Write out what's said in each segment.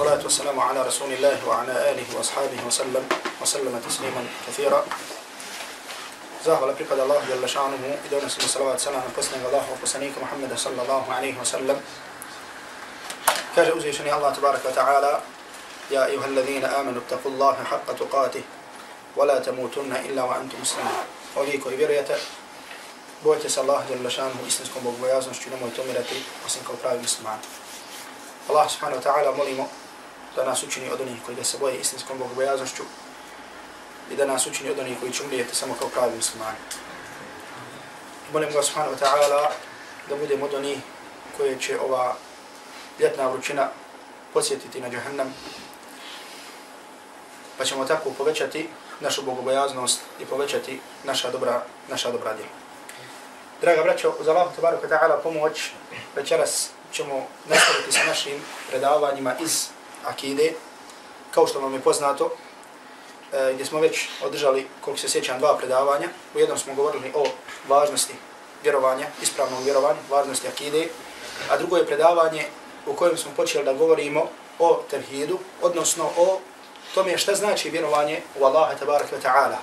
والصلاة والسلام على رسول الله وعلى آله وأصحابه وسلم وسلم تسليما كثيرا. زاهر لبقى الله جل شأنه. إدونا سلم صلاة سلام قسنا الله وقسنيك محمد صلى الله عليه وسلم. كاجة أزيشني الله تبارك وتعالى. يا أيها الذين آمنوا اتقوا الله حق تقاته ولا تموتن إلا وأنتم مسلمون. وليكو إبيرية بوتي صلى الله جل شأنه إسنسكم بوبوياز نشتنا مويتومرتي وسنكو براوي مسلمان. الله سبحانه وتعالى مولي مؤمن da nas učini od onih koji da se boje istinskom bogobojaznošću i da nas učini od onih koji će umrijeti samo kao pravi muslimani. Molim ga subhanahu wa ta'ala da budemo od onih koje će ova ljetna vrućina posjetiti na džahannam, pa ćemo tako povećati našu bogobojaznost i povećati naša dobra, naša dobra djela. Draga braćo, uz Allahu tabaraka ta'ala pomoć večeras ćemo nastaviti sa našim predavanjima iz akide, kao što vam je poznato, e, gdje smo već održali, koliko se sjećam, dva predavanja. U jednom smo govorili o važnosti vjerovanja, ispravnog vjerovanja, važnosti akide, a drugo je predavanje u kojem smo počeli da govorimo o tevhidu, odnosno o tome šta znači vjerovanje u Allaha tabaraka wa ta'ala.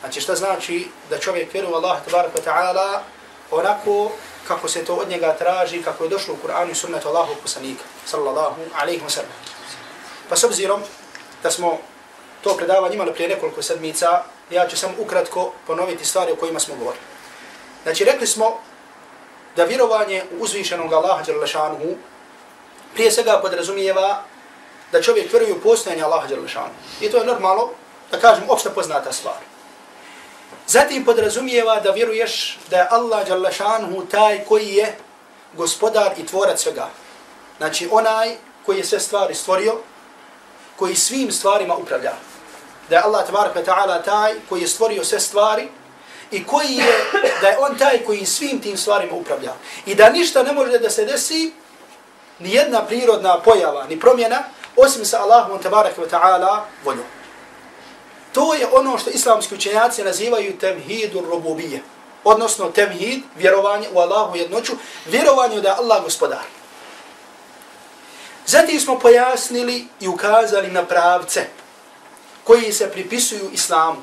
Znači šta znači da čovjek vjeruje u Allaha tabaraka wa ta'ala onako kako se to od njega traži, kako je došlo u Kur'anu i sunnetu Allahu poslanika, sallallahu alaihi wa sallam. Pa s obzirom da smo to predavanje imali prije nekoliko sedmica, ja ću samo ukratko ponoviti stvari o kojima smo govorili. Znači, rekli smo da vjerovanje u uzvišenog Allaha Đalešanuhu prije svega podrazumijeva da čovjek vjeruje u postojanje Allaha Đalešanuhu. I to je normalno, da kažem, opšte poznata stvar. Zatim podrazumijeva da vjeruješ da je Allah Đalešanuhu taj koji je gospodar i tvorac svega. Znači, onaj koji je sve stvari stvorio, koji svim stvarima upravlja. Da je Allah tabaraka ta'ala taj koji je stvorio sve stvari i koji je, da je on taj koji svim tim stvarima upravlja. I da ništa ne može da se desi, ni jedna prirodna pojava, ni promjena, osim sa Allahom tabaraka ta'ala voljom. To je ono što islamski učenjaci nazivaju temhidu rububije. Odnosno temhid, vjerovanje u Allahu jednoću, vjerovanje da je Allah gospodar. Zatim smo pojasnili i ukazali na pravce koji se pripisuju islamu,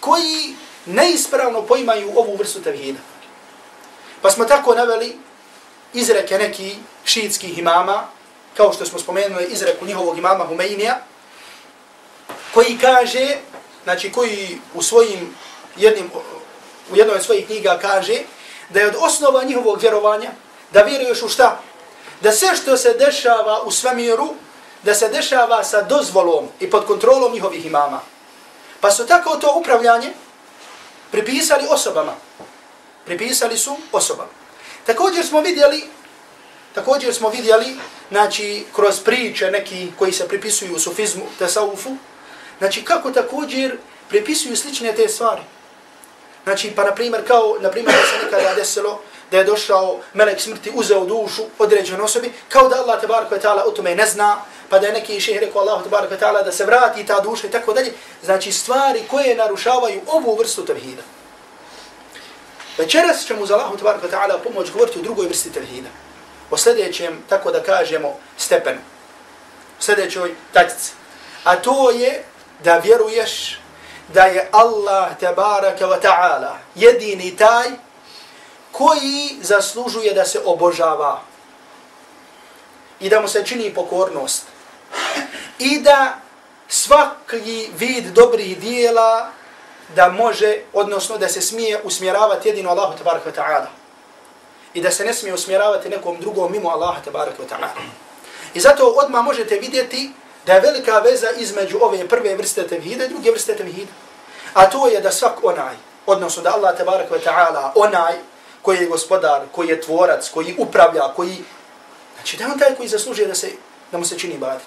koji neispravno poimaju ovu vrstu tevhida. Pa smo tako naveli izreke neki šiitskih imama, kao što smo spomenuli izreku njihovog imama Humeinija, koji kaže, znači koji u svojim jednim, u jednoj svojih knjiga kaže, da je od osnova njihovog vjerovanja, da vjeruješ u šta? Da sve što se dešava u svemiru, da se dešava sa dozvolom i pod kontrolom njihovih imama. Pa su tako to upravljanje pripisali osobama. Pripisali su osobama. Također smo vidjeli, također smo vidjeli, znači, kroz priče neki koji se pripisuju u sufizmu, tesaufu, znači, kako također pripisuju slične te stvari. Znači, pa na primjer, kao, na primjer, da se nekada desilo, da je došao melek smrti, uzeo dušu određenoj osobi, kao da Allah tabaraka wa ta'ala o tome ne zna, pa da je neki šehr rekao Allah tabaraka wa ta'ala da se vrati ta duša i tako dalje. Znači stvari koje narušavaju ovu vrstu tevhida. Večeras ćemo za Allahu tabaraka wa ta'ala pomoć govoriti o drugoj vrsti tevhida. O sljedećem, tako da kažemo, stepenu. O sljedećoj tačici. A to je da vjeruješ da je Allah tabaraka wa ta'ala jedini taj koji zaslužuje da se obožava i da mu se čini pokornost i da svaki vid dobrih dijela da može, odnosno da se smije usmjeravati jedino Allahu tabaraka wa ta'ala i da se ne smije usmjeravati nekom drugom mimo Allaha tabaraka wa ta'ala. I zato odmah možete vidjeti da je velika veza između ove prve vrste tevhida i druge vrste tevhida. A to je da svak onaj, odnosno da Allah tabaraka wa ta'ala onaj koji je gospodar, koji je tvorac, koji upravlja, koji... Znači da on taj koji zaslužuje da, se, da mu se čini baditi.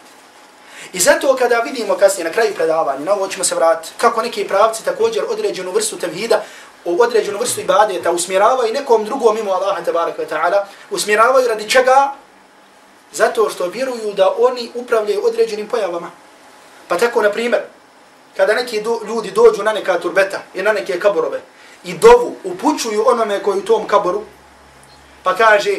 I zato kada vidimo kasnije na kraju predavanja, na ovo ćemo se vratiti, kako neki pravci također određenu vrstu tevhida, u određenu vrstu ibadeta usmjeravaju nekom drugom mimo Allaha tabaraka ta'ala, usmjeravaju radi čega? Zato što vjeruju da oni upravljaju određenim pojavama. Pa tako, na primjer, kada neki do, ljudi dođu na neka turbeta i na neke kaborove i dovu upućuju onome koji u tom kaboru, pa kaže,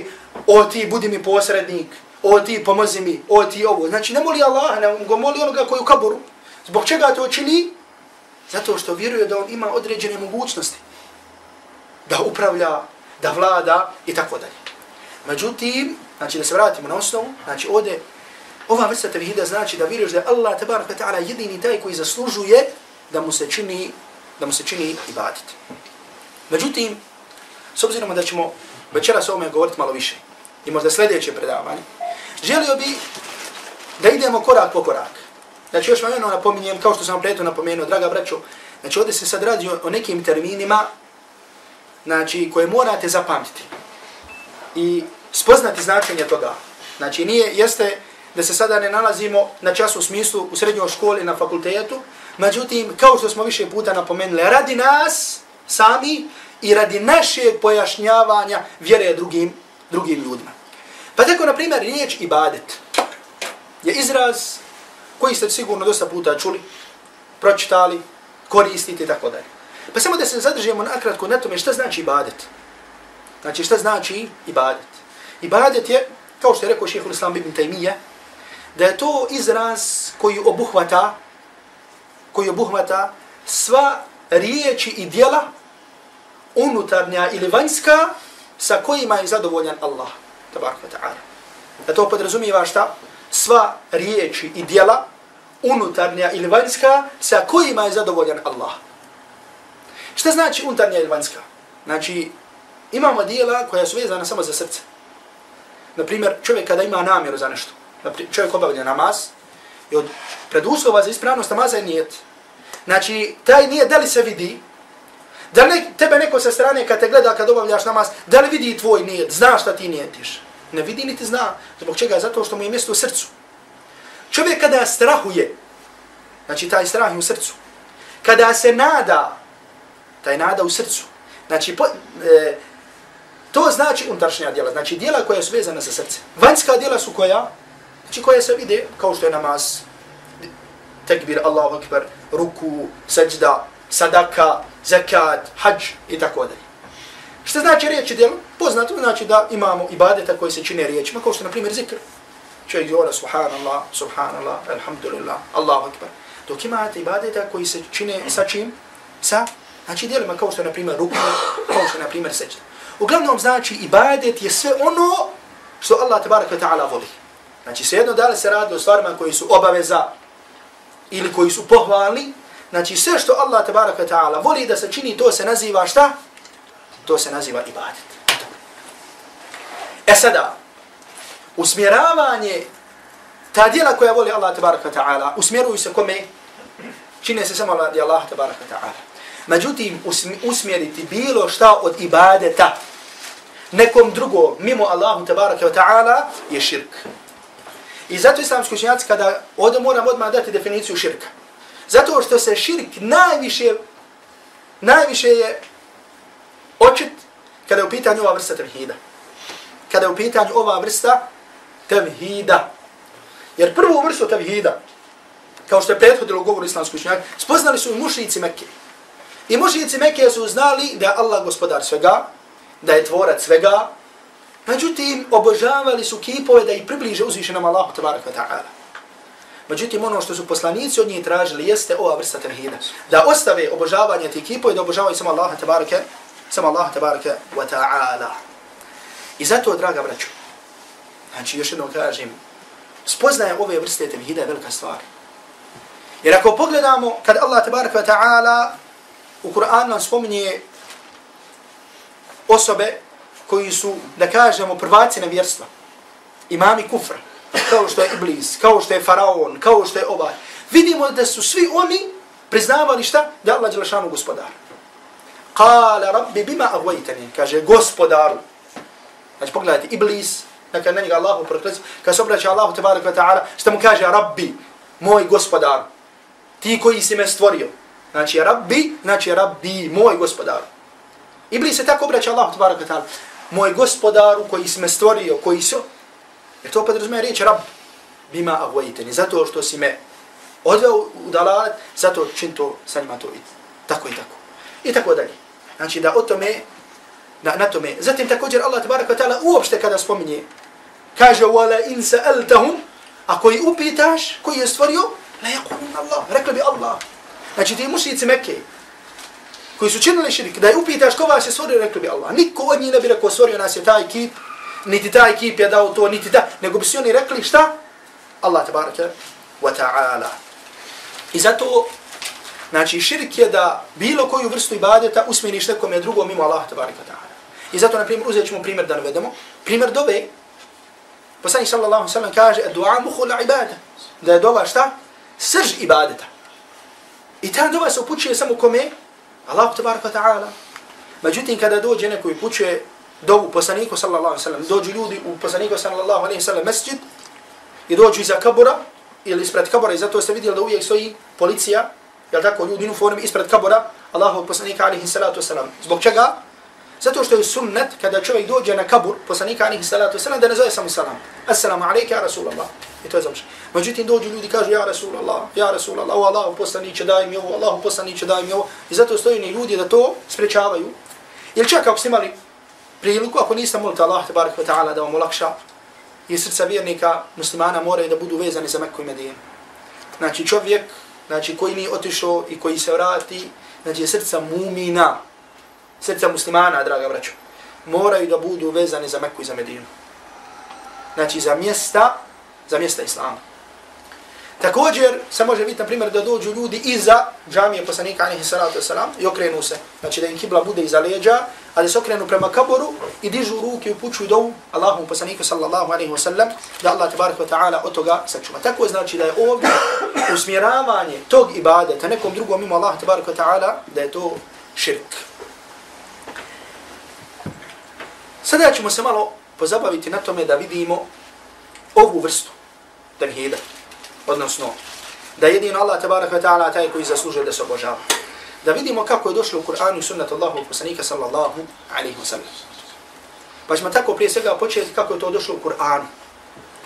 o ti budi mi posrednik, o ti pomozi mi, o ti ovo. Znači ne moli Allah, ne go moli onoga koji u kaboru. Zbog čega to čini? Zato što vjeruje da on ima određene mogućnosti. Da upravlja, da vlada i tako dalje. Međutim, znači da se vratimo na osnovu, znači ovdje ova vrsta tevhida znači da vjeruješ da je Allah tabarak wa ta'ala jedini taj koji zaslužuje da mu se čini, da mu se čini ibadet. Međutim, s obzirom da ćemo večeras o ovome govoriti malo više i možda sljedeće predavanje, želio bi da idemo korak po korak. Znači još vam jedno napominjem, kao što sam prijetno napomenuo, draga braćo, znači ovdje se sad radi o nekim terminima znači, koje morate zapamtiti i spoznati značenje toga. Znači nije, jeste da se sada ne nalazimo na času u smislu u srednjoj školi na fakultetu, međutim, kao što smo više puta napomenuli, radi nas sami i radi našeg pojašnjavanja vjere drugim, drugim ljudima. Pa tako, na primjer, riječ ibadet je izraz koji ste sigurno dosta puta čuli, pročitali, koristite i tako dalje. Pa samo da se zadržimo nakratko na tome šta znači ibadet. Znači šta znači ibadet. Ibadet je, kao što je rekao šehhul islam ibn Taymiyyah, da je to izraz koji obuhvata koji obuhvata sva riječi i dijela unutarnja ili vanjska sa kojima je zadovoljan Allah tabaraka ta'ala. Da to podrazumijeva šta? Sva riječi i dijela, unutarnja ili vanjska, sa kojima je zadovoljan Allah. Šta znači unutarnja ili vanjska? Znači, imamo dijela koja su vezana samo za srce. Naprimjer, čovjek kada ima namjeru za nešto, Naprimjer, čovjek obavlja namaz, i od preduslova za ispravnost namaza je nijet. Znači, taj nijet da li se vidi, Da li tebe neko sa strane kad te gleda kad obavljaš namaz, da li vidi tvoj nijet, zna šta ti nijetiš? Ne vidi niti zna. Zbog čega? Zato što mu je mjesto u srcu. Čovjek kada strahuje, znači taj strah je u srcu. Kada se nada, taj nada u srcu. Znači, po, e, to znači unutrašnja djela. Znači, djela koja su vezana sa srce. Vanjska djela su koja? Znači, koja se vide, kao što je namaz, tekbir, Allahu akbar, ruku, seđda, sadaka, zakat, hađ i tako dalje. Što znači riječi djelo? Poznato znači da imamo ibadeta koji se čine riječima, kao što na primjer zikr. Čovjek govora subhanallah, subhanallah, alhamdulillah, Allahu akbar. Dok imate ibadeta koji se čine sa čim? Sa, znači djelima kao što na primjer rukne, kao što na primjer seđda. Uglavnom znači ibadet je sve ono što Allah tabaraka ta'ala voli. Znači svejedno da li se radi o stvarima koji su obaveza ili koji su pohvalni, Znači sve što Allah tabaraka ta'ala voli da se čini, to se naziva šta? To se naziva ibadet. E sada, usmjeravanje ta djela koja voli Allah tabaraka ta'ala, usmjeruju se kome? Čine se samo radi Allah tabaraka ta'ala. Međutim, usmjeriti bilo šta od ibadeta nekom drugom, mimo Allahu tabaraka ta'ala, je širk. I zato islamski učenjaci kada ovdje moram odmah dati definiciju širka. Zato što se širk najviše, najviše je očit kada je u pitanju ova vrsta tevhida. Kada je u pitanju ova vrsta tevhida. Jer prvu vrstu tevhida, kao što je prethodilo govor islamskoj učenjaka, spoznali su i mušnici Mekke. I mušnici Mekke su znali da je Allah gospodar svega, da je tvorac svega, međutim obožavali su kipove da ih približe uzvišenom Allahu tabaraka ta'ala. Međutim, ono što su poslanici od njih tražili jeste ova vrsta tevhida. Da ostave obožavanje tih kipova i da obožavaju samo Allaha tabaraka, samo Allaha tabaraka wa ta'ala. I zato, draga braću, znači još jednom kažem, spoznaje ove vrste tevhida je velika stvar. Jer ako pogledamo, kad Allah tabaraka wa ta'ala u Kur'an nam spominje osobe koji su, da kažemo, prvaci na vjerstva, imami kufra, kao što je Iblis, kao što je Faraon, kao što je ovaj. Vidimo da su svi oni priznavali šta? Da Allah je gospodar. Kale rabbi bima avvajtani, kaže gospodaru. Znači pogledajte, Iblis, nakon na njega Allahu proklesi, kad se obraća Allahu tabarak wa ta'ala, što mu kaže rabbi. moj gospodar, ti koji si me stvorio. Znači, rabbi, znači, rabbi, moj gospodar. Iblis se tako obraća Allah, tbaraka ta'ala, moj gospodaru koji si me stvorio, koji si, jer to podrazumije riječ rab, bima agvajiteni, zato što si me odveo u dalalet, zato čin to sa njima to i tako i tako. I tako dalje. Znači da o tome, na, na tome. Zatim također Allah tabaraka ta'ala uopšte kada spominje, kaže wala in sa'altahum, a koji upitaš, koji je stvorio, la yaqulun Allah, rekli bi Allah. Znači ti mušnici Mekke, koji su činili širik, da je upitaš ko vas je stvorio, rekli bi Allah. Niko od njih ne bi rekao stvorio nas je taj kip, niti ta ekip je dao to, niti da, nego bi si oni rekli šta? Allah tabaraka wa ta'ala. I zato, znači, širk je da bilo koju vrstu ibadeta usmjeniš je drugom mimo Allah tabaraka wa ta'ala. I zato, na primjer, uzet ćemo primjer da navedemo. Primjer dove, poslani sallallahu sallam kaže, dua muhula ibada. Da je dova šta? Srž ibadeta. I ta dova se upućuje samo kome? Allah tabaraka wa ta'ala. Međutim, kada dođe neko i upućuje dovu poslaniku sallallahu sallam, dođu ljudi u poslaniku sallallahu alaihi sallam mesjid i dođu iza kabura, ili ispred kabura i zato ste vidjeli da uvijek stoji policija, jel tako, ljudi u formi ispred kabura Allahu poslanika alaihi salatu wasalam. Zbog čega? Zato što je sunnet, kada čovjek dođe na kabur, poslanika alaihi salatu wasalam, da ne zove samo salam. Assalamu alaikum, ya Rasulallah. I to je završeno. Međutim, dođu ljudi kažu, ja Rasulallah, ja Rasulallah, o Allahu poslaniće, daj mi ovo, Allahu poslaniće, daj mi ovo. I zato stoji ljudi da to sprečavaju. Ili čak ako ste imali priliku, ako niste molite Allah, tabarak wa ta'ala, da vam olakša, i srca vjernika muslimana moraju da budu vezani za Mekku i Medinu. Znači čovjek znači, koji nije otišao i koji se vrati, znači srca mumina, srca muslimana, draga braćo, moraju da budu vezani za Mekku i za Medinu. Znači za mjesta, za mjesta Islama. Također se može vidjeti, na primjer, da dođu ljudi iza džamije poslanika, alihi salatu wasalam, i okrenu se. Znači da im kibla bude iza leđa, ali se okrenu prema kaboru i dižu ruke i upućuju dovu Allahom poslaniku sallallahu alaihi wasalam da Allah tabaraka wa ta'ala od toga sačuva. Tako znači da je ovdje usmjeravanje tog ibadeta nekom drugom mimo Allah tabaraka wa ta'ala, da je to širk. Sada ćemo se malo pozabaviti na tome da vidimo ovu vrstu tevhida odnosno da jedino Allah tabaraka wa ta'ala taj koji zaslužuje da se obožava. Da vidimo kako je došlo u Kur'anu i sunnatu Allahu poslanika sallallahu alaihi wa sallam. Pa ćemo tako prije svega početi kako je to došlo u Kur'anu.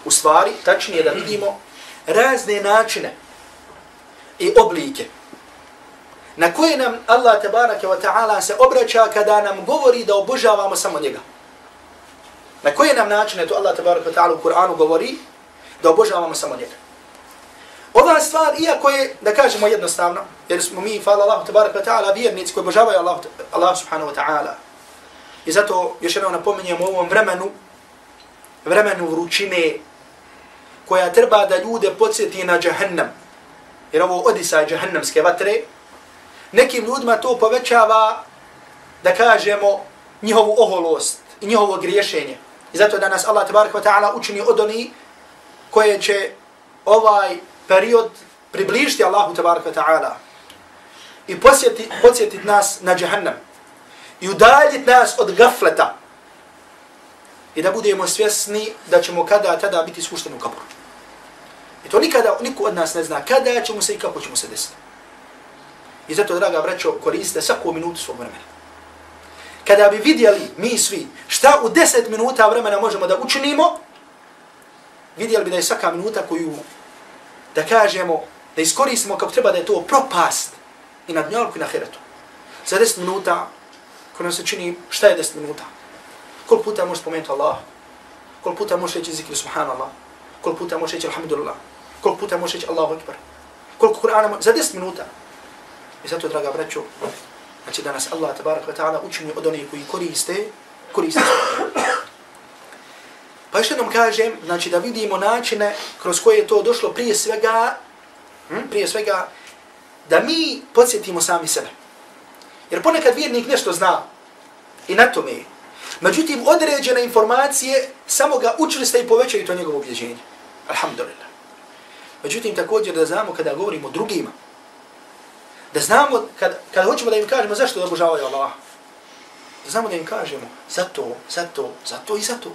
U stvari, tačnije da vidimo razne načine i oblike na koje nam Allah tabaraka wa ta'ala se obraća kada nam govori da obožavamo samo njega. Na koje nam načine to Allah tabaraka wa ta'ala u Kur'anu govori da obožavamo samo njega. Ova stvar, iako je, da kažemo jednostavno, jer smo mi, hvala Allahu tabaraka ta'ala, vjernici koji obožavaju Allah, Allah subhanahu wa ta'ala. I zato još jednom napominjem u ovom vremenu, vremenu vrućine, koja treba da ljude podsjeti na džahannam, jer ovo odisa džahannamske vatre, nekim ljudima to povećava, da kažemo, njihovu oholost i njihovo griješenje. I zato da nas Allah tabaraka wa ta'ala učini od oni koje će ovaj period približiti Allahu tabaraka ta'ala i posjeti, podsjetiti nas na jahannam i udaljiti nas od gafleta i da budemo svjesni da ćemo kada tada biti spušteni u kabur. I to nikada, niko od nas ne zna kada ćemo se i kako ćemo se desiti. I zato, draga braćo, koriste svaku minutu svog vremena. Kada bi vidjeli mi svi šta u deset minuta vremena možemo da učinimo, vidjeli bi da je svaka minuta koju da kažemo, da iskoristimo kako treba da je to propast i na dnjavku i na heretu. Za 10 minuta, ko nam se čini, šta je 10 minuta? Koliko puta možeš spomenuti Allah? Koliko puta možeš reći zikri subhanallah? Koliko puta možeš reći alhamdulillah? Koliko puta možeš reći Allahu akbar? Koliko Kur'ana možeš? Za 10 minuta. I zato, draga braćo, znači da nas Allah tabarak wa ta'ala učini od onih koji koriste, koriste. Pa još jednom kažem, znači da vidimo načine kroz koje je to došlo prije svega, hm, prije svega, da mi podsjetimo sami sebe. Jer ponekad vjernik nešto zna i na tome je. Međutim, određene informacije samo ga učvrste i povećaju to njegovo objeđenje. Alhamdulillah. Međutim, također da znamo kada govorimo drugima, da znamo kada, kada hoćemo da im kažemo zašto da obožavaju Allah, da znamo da im kažemo zato, zato, zato i zato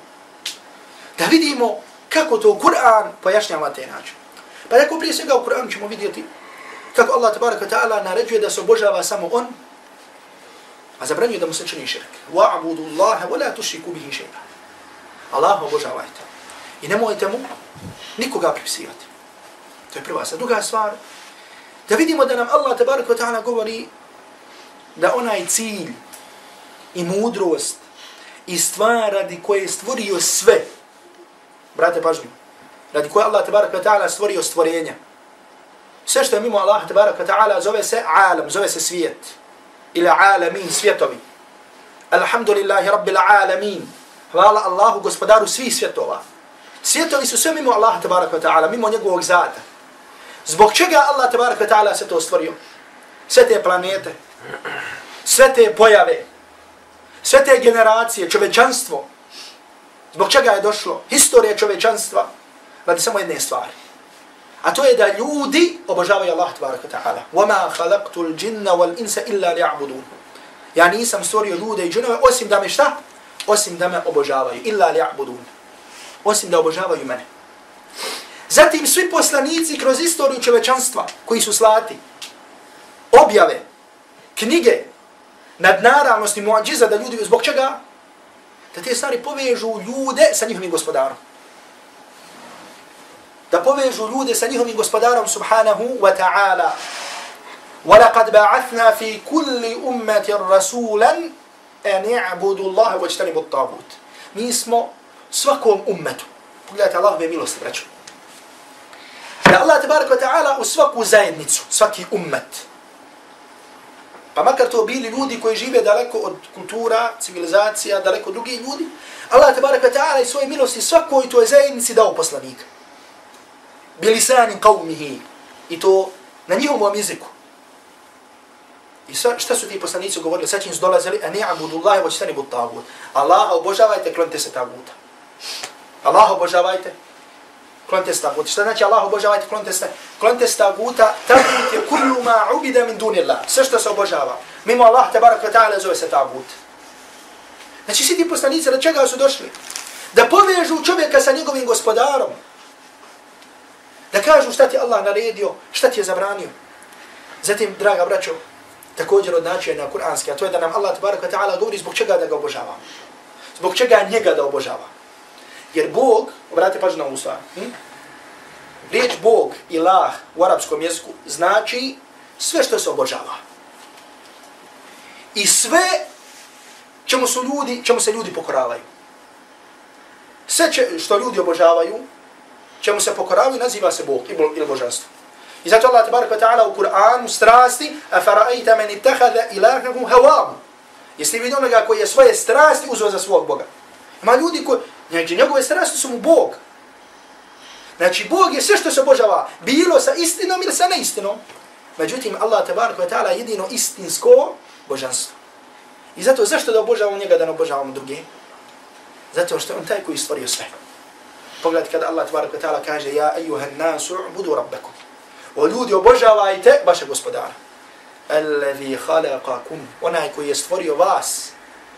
da vidimo kako to Kur'an pojašnjava te način. Pa tako prije svega u Kur'anu ćemo vidjeti kako Allah tabaraka ta'ala naređuje da se obožava samo on, a zabranjuje da mu se čini širk. Wa'budu Allaha wa la tushriku bihi shay'a. Allah obožavajte. I nemojte mu nikoga pripisivati. To je prva stvar. Druga stvar, da vidimo da nam Allah tabaraka ta'ala govori da onaj cilj i mudrost i stvar radi koje je stvorio sve, brate pažnju, radi koje Allah tabaraka ta'ala stvorio stvorenja, sve što je mimo Allah tabaraka ta'ala zove se alam, zove se svijet, ili alamin, svjetovi. Alhamdulillahi rabbil alamin, hvala Allahu gospodaru svih svjetova. Svjetovi su sve mimo Allah tabaraka ta'ala, mimo njegovog zata. Zbog čega Allah tabaraka ta'ala se to stvorio? Sve te planete, sve te pojave, sve te generacije, čovečanstvo, zbog čega je došlo? Historija čovečanstva, radi samo jedne stvari. A to je da ljudi obožavaju Allah tabaraka ta'ala. وَمَا خَلَقْتُ الْجِنَّ وَالْإِنسَ إِلَّا لِيَعْبُدُونَ Ja nisam stvorio ljude i džinove osim da me šta? Osim da me obožavaju. إِلَّا لِيَعْبُدُونَ Osim da obožavaju mene. Zatim svi poslanici kroz istoriju čovečanstva koji su slati, objave, knjige, nadnaravnosti, muadžiza da ljudi, zbog čega? Da te stvari povežu ljude sa njihovim gospodarom. Da povežu ljude sa njihovim gospodarom subhanahu wa ta'ala. وَلَقَدْ بَعَثْنَا فِي كُلِّ أُمَّةِ رَسُولًا أَنْ يَعْبُدُ اللَّهَ وَجْتَنِبُ الطَّابُوتِ Mi smo svakom ummetu. Pogledajte Allahove milosti, braću. Da Allah tabaraka wa ta'ala u svaku zajednicu, svaki ummet, pa makar to bili ljudi koji žive daleko od kultura, civilizacija, daleko od drugih ljudi, Allah te wa ta'ala i svoje milosti svakoj toj zajednici dao poslanika. Bilisani qavmihi. I to na njihovom jeziku. I sa, šta su ti poslanici govorili? Sad će im dolazili, a ne abudullahi voćtani bud tagut. Allah obožavajte, klonite se taguta. Allah obožavajte, klonite se. Šta znači Allah obožavajte, klonite se, klonite se tagut je kullu ma ubida min dunillah. Sve što se obožava. Mimo Allah, tabarak wa ta'ala, zove se tagut. Znači svi ti poslanici, da čega su došli? Da povežu čovjeka sa njegovim gospodarom. Da kažu šta ti Allah naredio, šta ti je zabranio. Zatim, draga braćo, također od načina na kuranski, a to je da nam Allah tabarak wa ta'ala govori zbog čega da ga obožavamo. Zbog čega njega da obožavamo. Jer Bog, obratite pažnju na ovu stvar, hm? riječ Bog, ilah u arapskom jeziku znači sve što se obožava. I sve čemu su ljudi, čemu se ljudi pokoravaju. Sve če, što ljudi obožavaju, čemu se pokoravaju, naziva se Bog ili božanstvo. I zato Allah tabaraka ta'ala u Kur'anu strasti afara'ajta man ittakhadha ilahahu hawahu. Jesi vidio onoga koji je svoje strasti uzeo za svog Boga. Ima ljudi koji, znači njegove strasti su mu Bog. Znači Bog je sve što se obožava, bilo sa istinom ili sa neistinom. Međutim, Allah tabaraka ta'ala jedino istinsko božanstvo. I zato zašto da obožavamo njega da ne obožavamo druge? Zato što on taj koji stvorio sve. Pogledajte kada Allah tabaraka ta'ala kaže Ja ejuhan nasu budu rabbekum. O ljudi obožavajte vaše gospodara. Alladhi khalaqakum. Onaj koji je stvorio vas.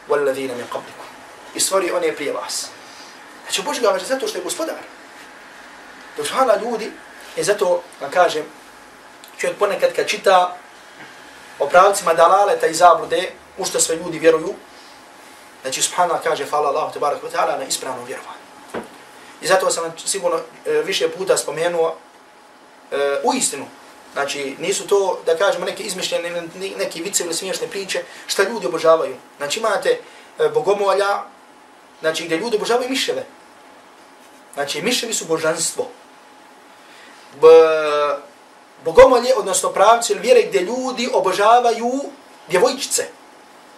Walladhina min qablikum. I stvorio one prije vas. Znači obožavajte zato što je gospodar. Dok subhana ljudi, i zato vam kažem, čovjek ponekad kad čita o pravcima dalaleta i zablude, u što sve ljudi vjeruju, znači subhana kaže, fala Allah, tabarak wa ta'ala, na ispravnom vjerovanju. I zato sam sigurno e, više puta spomenuo e, u istinu. Znači, nisu to, da kažemo, neke izmišljene, neki vice ili smiješne priče, šta ljudi obožavaju. Znači, imate e, bogomolja, znači, gdje ljudi obožavaju miševe. Znači, miševi su božanstvo. B bogomolje, odnosno pravci ili vjere, gdje ljudi obožavaju djevojčice.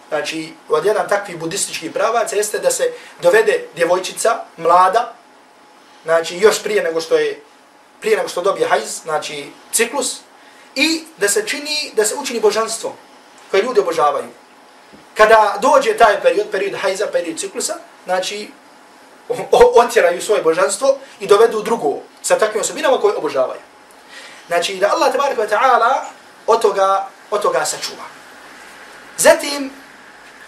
Znači, od jedan takvih budističkih pravaca jeste da se dovede djevojčica, mlada, znači još prije nego što je prije nego što dobije hajz, znači ciklus, i da se čini, da se učini božanstvo koje ljudi obožavaju. Kada dođe taj period, period hajza, period ciklusa, znači otjeraju svoje božanstvo i dovedu drugo sa takvim osobinama koje obožavaju. Znači da Allah tabaraka wa ta'ala od toga, od toga sačuva. Zatim,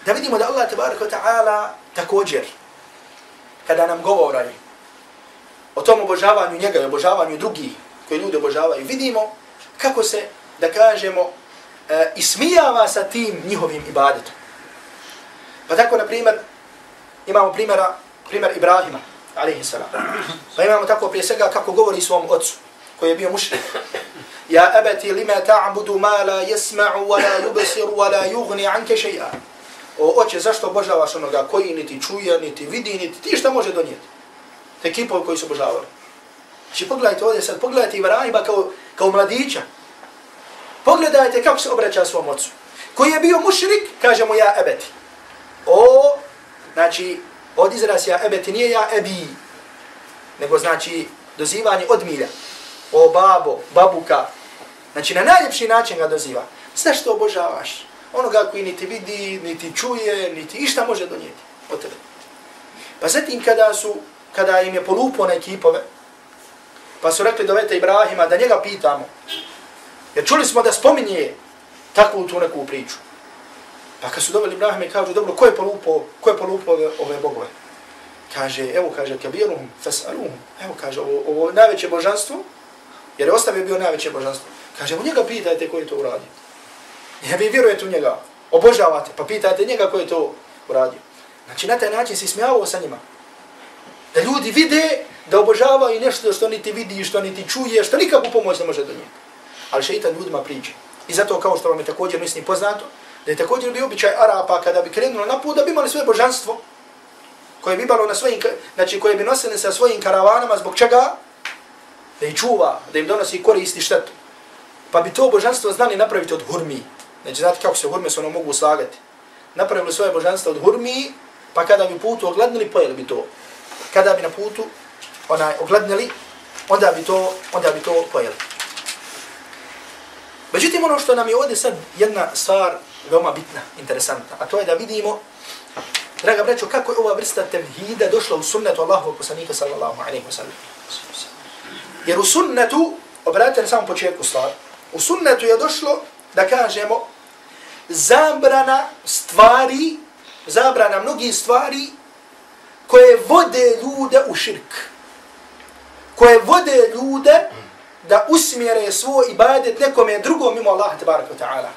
da vidimo da Allah tabaraka wa ta'ala također, kada nam govori o tom obožavanju njega i obožavanju drugih, koje ljudi obožavaju, vidimo kako se, da kažemo, e, ismijava sa tim njihovim ibadetom. Pa tako, na primjer, imamo primjera, primjer Ibrahima, alaihi salam. Pa imamo tako prije svega kako govori svom ocu, koji je bio mušrik. Ja abati lima ta'budu ma la yasma'u wa la yubsiru wa la yughni anka shay'a. O oče, zašto obožavaš onoga koji niti čuje, niti vidi, niti ti šta može donijeti? Te kipovi koji su obožavali. Znači pogledajte ovdje sad, pogledajte Ibrahima kao, kao mladića. Pogledajte kako se obraća svom ocu. Koji je bio mušrik, kaže mu ja ebeti. O, znači, od izraz ja ebeti nije ja ebi, nego znači dozivanje od milja. O babo, babuka. Znači na najljepši način ga doziva. Sve što obožavaš, onoga koji niti vidi, niti čuje, niti išta može donijeti od tebe. Pa zatim kada su, kada im je polupo na ekipove, pa su rekli dovete Ibrahima da njega pitamo, jer čuli smo da spominje takvu tu neku priču. Pa kad su doveli Ibrahima i kažu, dobro, ko je polupo, ko je polupo ove, ove bogove? Kaže, evo, kaže, kabiruhum, fasaluhum, evo, kaže, ovo, ovo najveće božanstvo, jer je ostavio bio najveće božanstvo. Kaže, u njega pitajte ko je to uradio. Ja vi vjerujete u njega, obožavate, pa pitajte njega ko je to uradio. Znači, na taj način se smijavao sa njima. Da ljudi vide da obožavaju nešto što niti vidi, što niti čuje, što nikakvu pomoć ne može do njega. Ali šeitan ljudima priđe. I zato, kao što vam je također, mislim, poznato, da je također bio običaj Arapa kada bi krenulo na put, da bi imali svoje božanstvo, koje bi imalo na svojim, znači koje bi nosili sa svojim karavanama, zbog čega? Da ih čuva, da im donosi koristi štetu. Pa bi to božanstvo znali napraviti od hurmi. Znači, znate kako se hurme se ono mogu slagati. Napravili svoje božanstvo od hurmi, pa kada bi putu ogladnili, pojeli bi to. Kada bi na putu onaj ogladnili, onda bi to, onda bi to pojeli. Međutim, ono što nam je ovdje sad jedna stvar veoma bitna, interesantna, a to je da vidimo, draga braćo, kako je ova vrsta tevhida došla u sunnetu Allahovog poslanika sallallahu alaihi wa sallam. Jer u sunnetu, obratite na samom početku stvar, u sunnetu je došlo da kažemo zabrana stvari, zabrana mnogih stvari koje vode ljude u širk. Koje vode ljude da usmjere svoj ibadet nekome drugom mimo Allaha tabaraka ta'ala.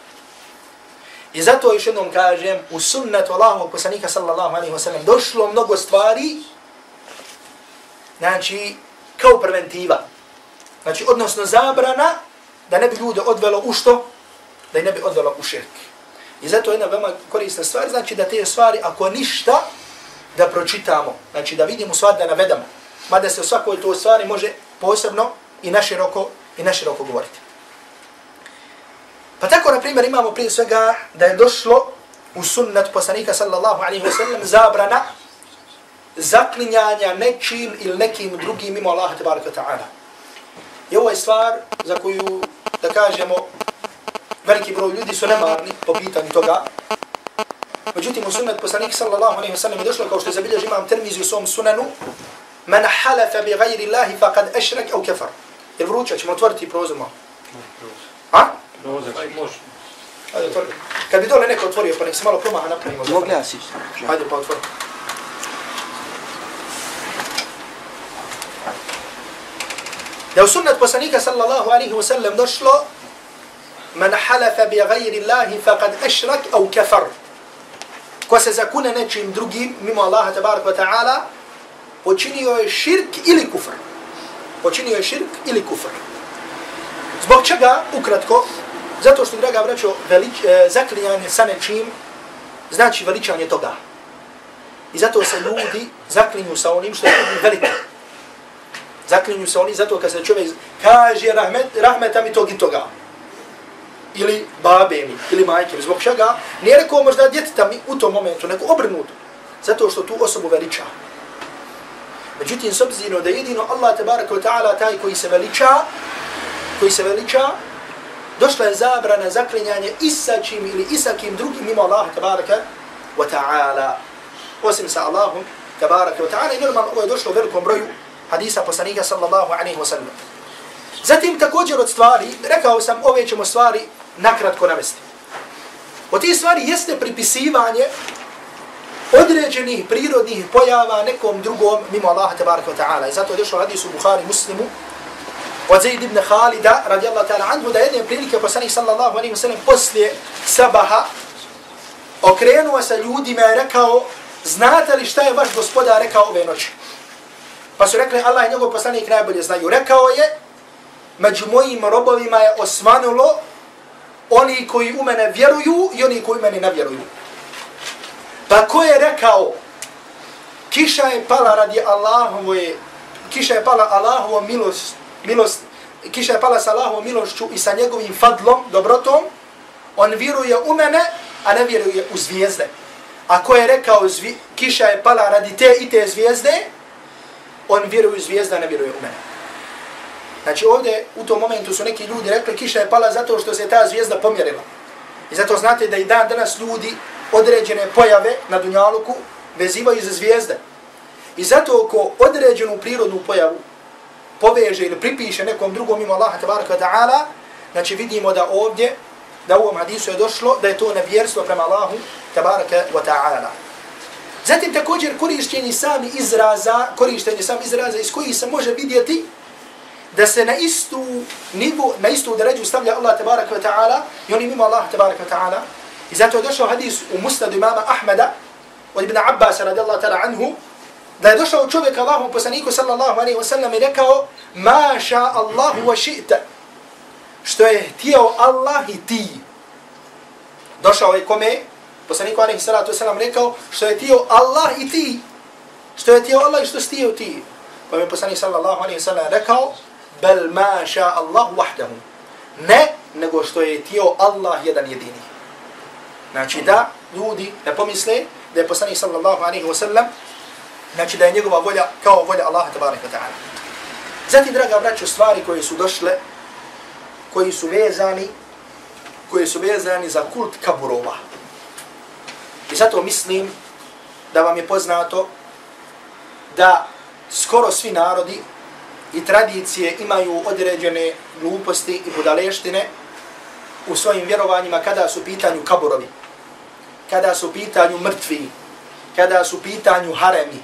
I zato još jednom kažem, u sunnetu Allahovog poslanika sallallahu alaihi wa sallam došlo mnogo stvari, znači, kao preventiva. Znači, odnosno zabrana da ne bi ljude odvelo u što? Da i ne bi odvelo u širk. I zato je jedna veoma korisna stvar, znači da te stvari, ako ništa, da pročitamo. Znači da vidimo stvar da navedamo. Mada se u svakoj to stvari može posebno i naširoko, i naširoko govoriti. Pa tako, na primjer, imamo prije svega da je došlo u sunnet poslanika sallallahu alaihi wa sallam zabrana zaklinjanja nečim ili nekim drugim mimo Allaha tabaraka ta'ala. I ovo je stvar za koju, da kažemo, veliki broj ljudi su nemarni po pitanju toga. Međutim, u sunnet poslanik sallallahu alaihi wa sallam je došlo kao što je zabilježi imam termizi u svom sunanu Man halafa bi gajri Allahi faqad ašrak au kafar. Jel vruća, ćemo otvoriti prozor malo. A? Može. Ajde, otvori. Kad bi dole neko otvorio, pa nek se malo promaha napravimo. Mogu ja si. Ajde, pa otvori. Da u sunnet poslanika sallallahu alaihi wa sallam došlo Man halafa bi gajri Allahi faqad ašrak au kafar. Ko se zakune nečim drugim, mimo Allaha tabarak wa ta'ala, počinio je širk ili kufr. Počinio je širk ili kufr. Zbog čega, ukratko, zato što, draga braćo, velič, e, zaklinjanje sa nečim, znači veličanje toga. I zato se ljudi zaklinju sa onim što je veliko zaklinju se oni zato kad se čovjek kaže rahmet, rahmeta mi tog i toga. Ili babe mi, ili majke mi. Zbog čega? Nije rekao možda djeteta mi u tom momentu, neko obrnuto. Zato što tu osobu veliča. Međutim, s obzirom da jedino Allah tabaraka wa ta'ala taj koji se veliča, koji se veliča, došla je zabrana zaklinjanje isačim ili isakim drugim mimo Allah tabaraka wa ta'ala. Osim sa Allahom tabaraka wa ta'ala. I normalno ovo je došlo u velikom broju hadisa poslanika sallallahu alaihi wa sallam. Zatim također od stvari, rekao sam ove ćemo stvari nakratko navesti. Od tih stvari jeste pripisivanje određenih prirodnih pojava nekom drugom mimo Allaha tabaraka wa ta'ala. I zato je došlo hadisu Buhari Bukhari muslimu od Zaid ibn Khalida, radijallahu ta'ala anhu, da jedne prilike poslanih sallallahu alaihi wa sallam poslije sabaha okrenuo se ljudima i rekao, znate li šta je vaš gospoda rekao ove noći? Pa su rekli, Allah i njegov poslanik najbolje znaju. Rekao je, među mojim robovima je osvanulo oni koji u mene vjeruju i oni koji u mene ne vjeruju. Pa ko je rekao, kiša je pala radi Allahove, kiša je pala Allahovom milost, milost, kiša je pala sa Allahovom milošću i sa njegovim fadlom, dobrotom, on vjeruje u mene, a ne vjeruje u zvijezde. A ko je rekao, zvi, kiša je pala radi te i te zvijezde, on vjeruje u zvijezde, a ne vjeruje u mene. Znači ovdje u tom momentu su neki ljudi rekli kiša je pala zato što se ta zvijezda pomjerila. I zato znate da i dan danas ljudi određene pojave na Dunjaluku vezivaju za zvijezde. I zato ko određenu prirodnu pojavu poveže ili pripiše nekom drugom ima Allaha tabaraka ta'ala, znači vidimo da ovdje, da u ovom hadisu je došlo, da je to nevjerstvo prema Allahu tabaraka wa ta'ala. Zatim također korištenje sami izraza, korištenje sami izraza iz kojih se može vidjeti da se na istu nivu, na istu deređu stavlja Allah tabaraka wa ta'ala i oni mimo Allah tabaraka wa ta'ala. I zato je došao hadis u musnadu imama Ahmeda od ibn Abbas radijallahu ta'ala anhu da je došao čovjek Allahu poslaniku sallallahu alaihi wa sallam i rekao ma ša Allahu wa ši'ta što je htio Allah i ti. Došao je kome? Poslaniku alaihi sallatu wa sallam rekao što je htio Allah i ti. Što je htio Allah i što si htio ti. Pa mi poslanik sallallahu alaihi wa sallam rekao bel ma ša Allahu wahdahu. Ne, nego što je htio Allah jedan jedini. Znači da ljudi ne pomisle da je poslanik sallallahu alaihi wa sallam znači da je njegova volja kao volja Allaha tabaraka ta'ala. Zatim, draga braću, stvari koje su došle, koji su vezani, koji su vezani za kult kaburova. I zato mislim da vam je poznato da skoro svi narodi i tradicije imaju određene gluposti i budaleštine u svojim vjerovanjima kada su pitanju kaburovi, kada su pitanju mrtvi, kada su pitanju haremi,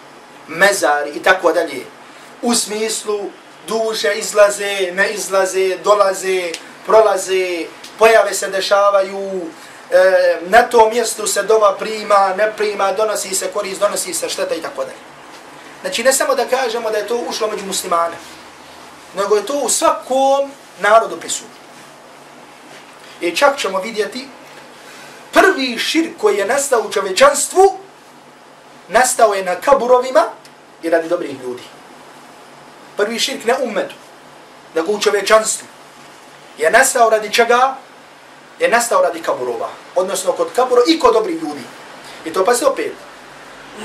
mezari i tako dalje. U smislu duše izlaze, ne izlaze, dolaze, prolaze, pojave se dešavaju, e, na tom mjestu se doma prima, ne prima, donosi se korist, donosi se šteta i tako dalje. Znači ne samo da kažemo da je to ušlo među muslimane, nego je to u svakom narodu prisutno. I čak ćemo vidjeti prvi širk koji je nastao u čovečanstvu, nastao je na kaburovima i radi dobrih ljudi. Prvi širk ne umetu, nego u čovečanstvu. Je nastao radi čega? Je nastao radi kaburova. Odnosno kod kaburo i kod dobrih ljudi. I to pa se opet.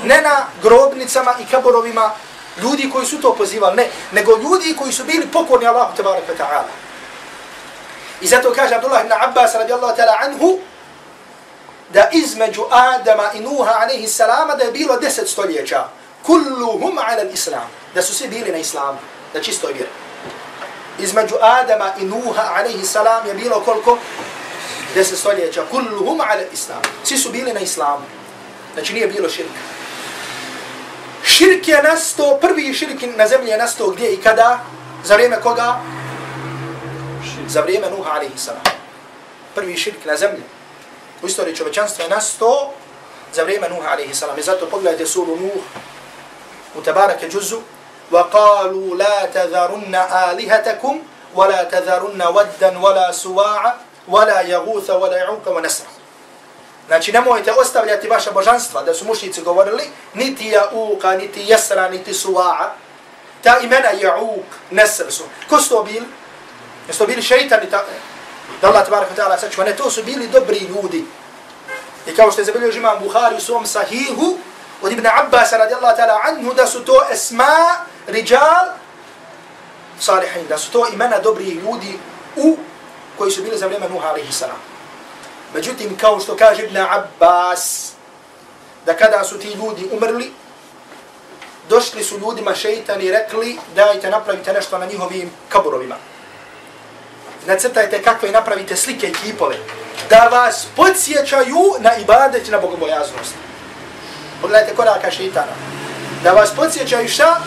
Ne na grobnicama i kaburovima ljudi koji su to pozivali, ne. Nego ljudi koji su bili pokorni Allahu tabaraka ta'ala. I zato kaže Abdullah ibn Abbas radijallahu ta'ala anhu, da između Adama i Nuha alaihi salama da je bilo deset stoljeća. Kulluhum ala islam. Da su svi bili na islamu. Da čisto je vjeri. Između Adama i Nuha alaihi salam je bilo koliko? Deset stoljeća. Kulluhum ala islam. Svi su bili na islamu. Znači nije bilo širka. Širk je nastao, prvi širk na zemlji je nastao gdje i kada? Za vrijeme koga? Za vrijeme Nuha alaihi salam. Prvi širk na zemlji u istoriji čovečanstva je nastao za vrijeme Nuh alaihi salam. I zato pogledajte suru Nuh u tabarake džuzu وَقَالُوا لَا تَذَرُنَّ آلِهَتَكُمْ وَلَا تَذَرُنَّ وَدًّا وَلَا سُوَاعَ وَلَا يَغُوثَ وَلَا يَعُوكَ وَنَسْرَ Znači nemojte ostavljati vaša božanstva, da su mušnici govorili, niti Jauka, niti Jesra, niti Suva'a. Ta imena Jauk, Nesr su. Ko su to bili? Jesu to bili šeitani? da Allah tabaraka ta'ala sačuva, ne, to su bili dobri ljudi. I kao što je zabilio imam Buhari u svom sahihu, od Ibn Abbas radijallahu ta'ala anhu, da su to esma, riđal, salihin, da su to imena dobri ljudi u koji su bili za vrijeme Nuha alaihi salam. Međutim, kao što kaže Ibn Abbas, da kada su ti ljudi umrli, došli su ljudima šeitani i rekli, dajte napravite nešto na njihovim kaburovima nacrtajte kakve napravite slike i kipove, da vas podsjećaju na ibadet i na bogobojaznost. Pogledajte koraka šeitana. Da vas podsjećaju šta?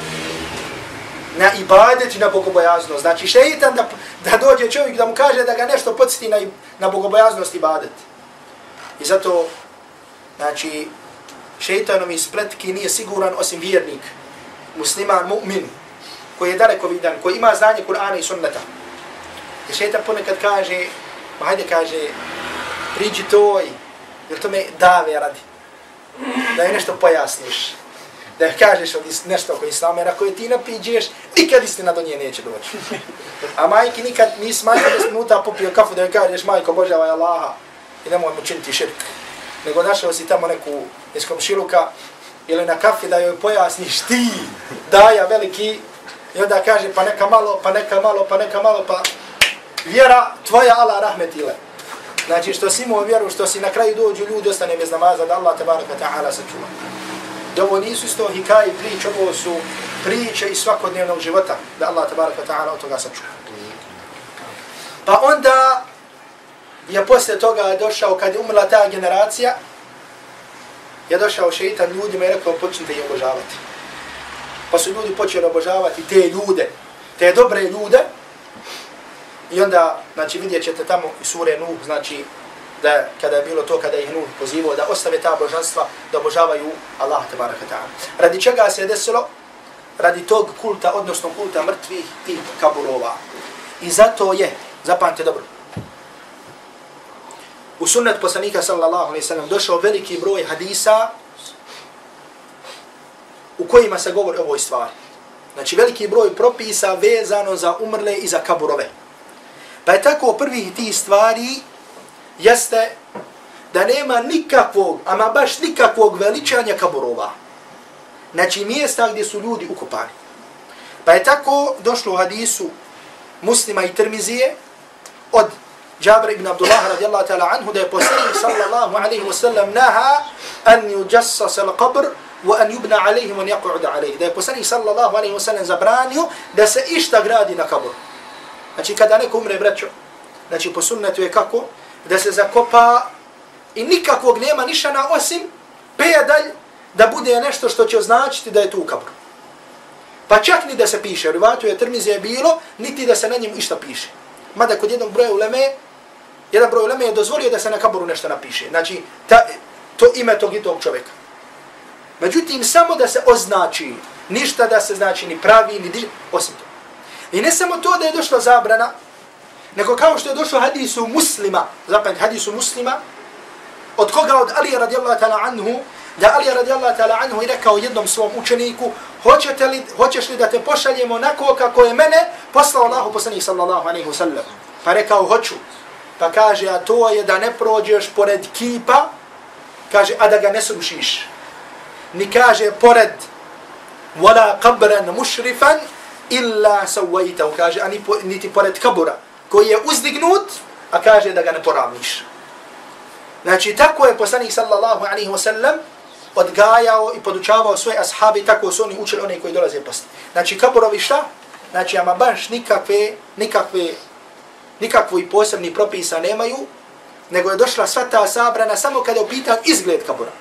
na ibadet i na bogobojaznost. Znači šeitan da, da dođe čovjek da mu kaže da ga nešto podsjeti na, na bogobojaznost i ibadet. I zato, znači, šeitanom iz spletki nije siguran osim vjernik, musliman, mu'min, koji je daleko vidan, koji ima znanje Kur'ana i sunnata. I šeitan ponekad kaže, ma hajde kaže, priđi toj, jer to me dave radi, da je nešto pojasniš da kažeš od nešto oko islama, jer ako je ti napiđeš, nikad istina do nje neće doći. A majki nikad nisi majka 10 minuta popio kafu da joj kažeš majko Božava je Allaha i nemoj mu činiti širk. Nego našao si tamo neku iz komšiluka ili na kafi da joj pojasniš ti daja veliki i onda kaže pa neka malo, pa neka malo, pa neka malo, pa vjera tvoja Allah rahmetile. Znači što si imao vjeru, što si na kraju dođu ljudi, ostane bez namaza, da Allah tabaraka ta'ala sačuva. Da ovo nisu isto hikaje prič, ovo su priče iz svakodnevnog života, da Allah tabaraka ta'ala od toga sačuva. Pa onda je posle toga došao, kad je umrla ta generacija, je došao šeitan ljudima i rekao, počnite je obožavati. Pa su ljudi počeli obožavati te ljude, te dobre ljude, I onda, znači, vidjet ćete tamo i sure Nuh, znači, da kada je bilo to, kada ih Nuh pozivao da ostave ta božanstva, da obožavaju Allah, tabaraka ta'ala. Radi čega se je desilo? Radi tog kulta, odnosno kulta mrtvih i kaburova. I zato je, zapamte dobro, u sunnet poslanika sallallahu alaihi sallam došao veliki broj hadisa u kojima se govori o ovoj stvari. Znači veliki broj propisa vezano za umrle i za kaburove. Pa je tako prvih tih stvari jeste da nema nikakvog, ama baš nikakvog veličanja kaburova. Znači mjesta gdje su ljudi ukopani. Pa je tako došlo u hadisu muslima i termizije od Jabir ibn Abdullah radijallahu ta'ala anhu da je posljednik sallallahu alaihi wasallam naha an yujassas al qabr wa an yubna alaihi wa yaqu'uda alaihi. Da je posljednik sallallahu alaihi wasallam zabranio da se išta gradi na kaburu. Znači kada neko umre, braćo, znači po sunnetu je kako? Da se zakopa i nikakvog nema nišana osim pedalj da bude nešto što će označiti da je tu u kabru. Pa čak ni da se piše, rivatu je termizije bilo, niti da se na njemu išta piše. Mada kod jednog broja uleme, jedan broj uleme je dozvolio da se na kaburu nešto napiše. Znači, ta, to ime tog i tog čovjeka. Međutim, samo da se označi, ništa da se znači ni pravi, ni di, osim to. I ne samo to da je došla zabrana, nego kao što je došlo hadisu muslima, zapamati hadisu muslima, od koga od Ali radijallahu ta'ala anhu, da Ali radijallahu ta'ala anhu je rekao jednom svom učeniku, hoćete li, hoćeš li da te pošaljemo onako kako je mene poslao Allahu poslanih sallallahu alaihi wasallam. Pa rekao, hoću. Pa kaže, a to je da ne prođeš pored kipa, kaže, a da ga ne srušiš. Ni kaže, pored wala qabran mušrifan, illa sawajtahu, kaže, ani po, niti pored kabura, koji je uzdignut, a kaže da ga ne poravniš. Znači, tako je poslanik sallallahu alaihi wa sallam odgajao i podučavao svoje ashabi, tako su oni učili oni koji dolaze posle. Znači, kaburovi šta? Znači, ama baš nikakve, nikakve, nikakvi posebni propisa nemaju, nego je došla sva ta sabrana samo kada je upitan izgled kabura.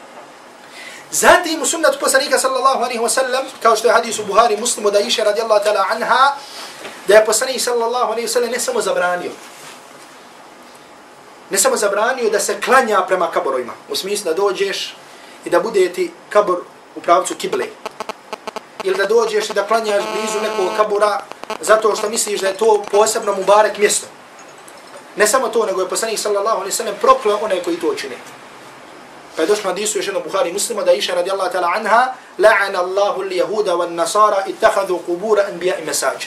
Zatim u sunnetu poslanika sallallahu alaihi wa sallam, kao što je hadis u Buhari muslimu da iše radijallahu ta'ala anha, da je poslanik sallallahu alaihi wa sallam ne samo zabranio, ne samo zabranio da se klanja prema kaborojima, u smislu da dođeš i da bude ti kabor u pravcu kible, ili da dođeš i da klanjaš blizu nekog kabura zato što misliš da je to posebno mubarek mjesto. Ne samo to, nego je poslanik sallallahu alaihi wa sallam proklao one koji to čine. Pa je došlo hadisu još jedno Buhari muslima da iša radijallahu ta'ala anha la'ana Allahu li jehuda wa nasara ittahadu kubura anbiya i mesađe.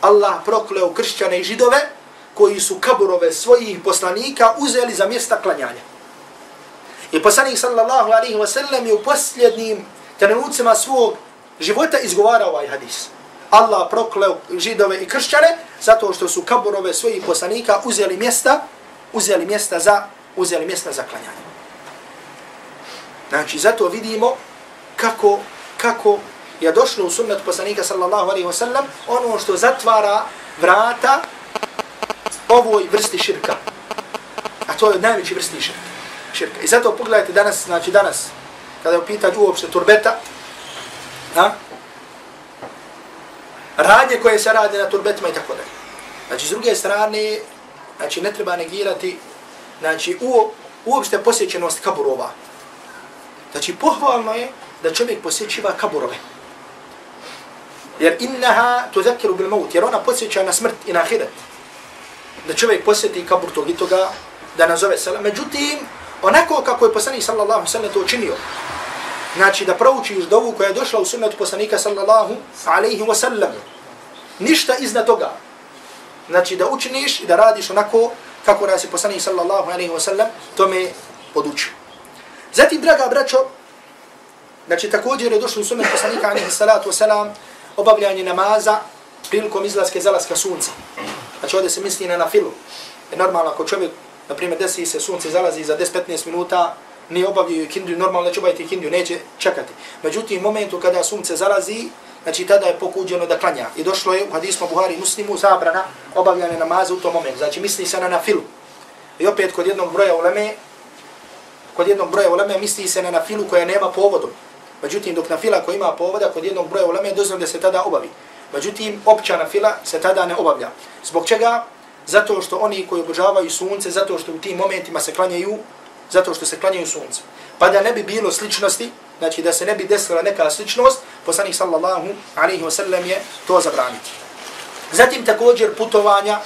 Allah prokleo kršćane i židove koji su kaburove svojih poslanika uzeli za mjesta klanjanja. I poslanik sallallahu alaihi wa sallam je u posljednjim trenucima svog života izgovarao ovaj hadis. Allah prokleo židove i kršćane zato što su kaburove svojih poslanika uzeli mjesta, uzeli mjesta za, uzeli mjesta za klanjanje. Znači, zato vidimo kako, kako je došlo u sunnetu poslanika sallallahu alaihi wasallam ono što zatvara vrata ovoj vrsti širka. A to je najveći vrsti širka. širka. I zato pogledajte danas, znači danas, kada je u pitanju uopšte turbeta, a? radnje koje se rade na turbetima i tako dalje. Znači, s druge strane, znači, ne treba negirati, znači, u, uopšte posjećenost kaburova. Znači, pohvalno je da čovjek posjećiva kaburove. Jer innaha tu zakiru bil maut, jer ona posjeća na smrt i na ahiret. Da čovjek posjeti kabur tog i toga, da nazove selam. Međutim, onako kako je poslanik sallallahu sallam to učinio, znači da proučiš dovu koja je došla u sunnetu poslanika sallallahu alaihi wa sallam, ništa iznad toga. Znači da učiniš i da radiš onako kako nas je poslanik sallallahu alaihi wa sallam, tome podučio. Zatim, draga braćo, znači također je došlo u sunet poslanika alihi salatu wasalam obavljanje namaza prilikom izlaske zalaska sunca. Znači ovdje se misli na filu. Je normalno ako čovjek, na primjer, desi se sunce zalazi za 10-15 minuta, nije obavljaju kindiju, normalno da će obaviti kindiju, neće čekati. Međutim, u momentu kada sunce zalazi, znači tada je pokuđeno da klanja. I došlo je u hadismu Buhari muslimu zabrana obavljanje namaza u tom momentu. Znači misli se na nafilu. I opet kod jednog broja uleme, kod jednog broja uleme misli se na nafilu koja nema povodom. Međutim, dok nafila koja ima povoda kod jednog broja uleme, dozvom da se tada obavi. Međutim, opća nafila se tada ne obavlja. Zbog čega? Zato što oni koji obožavaju sunce, zato što u tim momentima se klanjaju, zato što se klanjaju sunce. Pa da ne bi bilo sličnosti, znači da se ne bi desila neka sličnost, poslanik sallallahu alaihi wasallam je to zabraniti. Zatim također putovanja,